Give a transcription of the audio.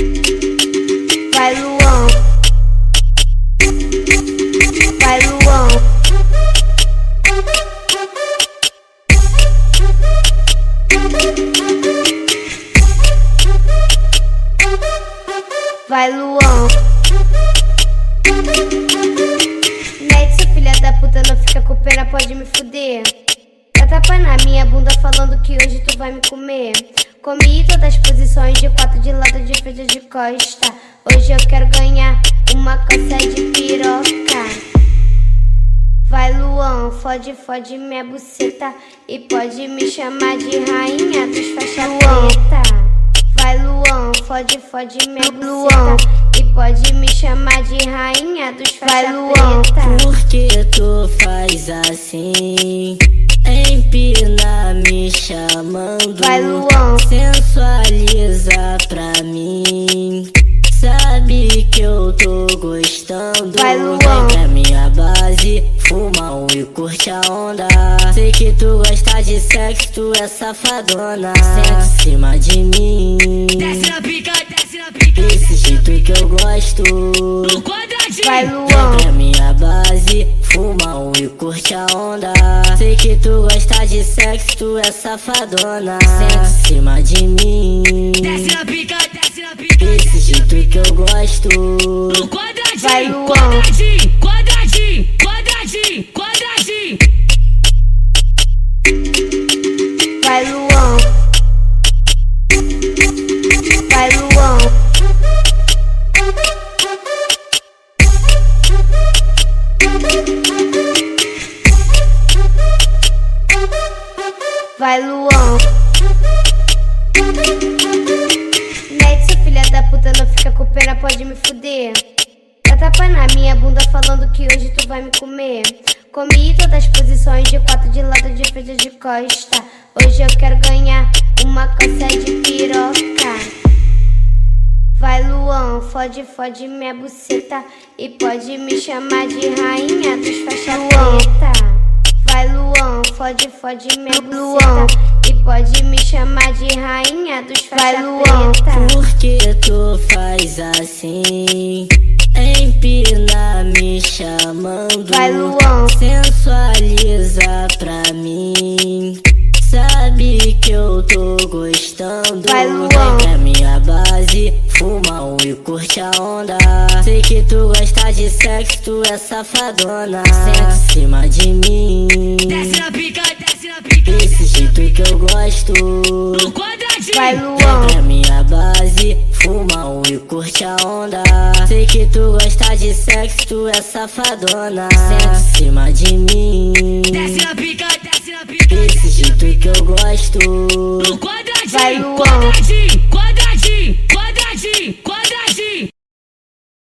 Vai Luan. Vai Luan. Vai Luan. Net, seu filha da puta, não fica com pena, pode me fuder. Dá tapa na minha bunda falando que hoje tu vai me comer. Comi todas as posições de quatro de de costa. Hoje eu quero ganhar uma coça de piroca. Vai Luan, fode, fode minha buceta E pode me chamar de rainha dos faixa preta Vai Luan, fode, fode minha buceta E pode me chamar de rainha dos faixa Vai Luan, preta Por que tu faz assim? Empina me chamando. Vai Luan. Sensualiza pra mim. Sabe que eu tô gostando. Vai Luan. Vem pra minha base Fuma um e curte a onda. Sei que tu gosta de sexo, tu é safadona. Senta em cima de mim. Desce na pica, desce na pica Desse jeito que eu gosto. Vai Luan Fuma um e curte a onda. Sei que tu gosta de sexo, tu é safadona. Senta em cima de mim. Desce na pica, desce na pica. Desse jeito que eu gosto. No quadradinho Vai, quadradinho, Vai Luan. Net, seu filha da puta, não fica com pena, pode me fuder. Dá tapa na minha bunda falando que hoje tu vai me comer. Comi todas as posições de quatro de lado, de frente de costa. Hoje eu quero ganhar uma coça de piroca. Vai Luan, fode, fode minha buceta. E pode me chamar de rainha dos faixa fode, fode minha buceta E pode me chamar de rainha dos faixa preta. Por que tu faz assim? Empina me chamando. Vai Luan. Sensualiza pra mim. Sabe que eu tô gostando. Vai, Luan. Vem pra minha base Fuma um e curte a onda. Sei que tu gosta de sexo, tu é safadona. Senta em cima de mim curte a onda. Sei que tu gosta de sexo, tu é safadona. Senta em cima de mim. Desce na pica, desce na pica Desse jeito que eu gosto. No quadradinho Vai. Quadradinho,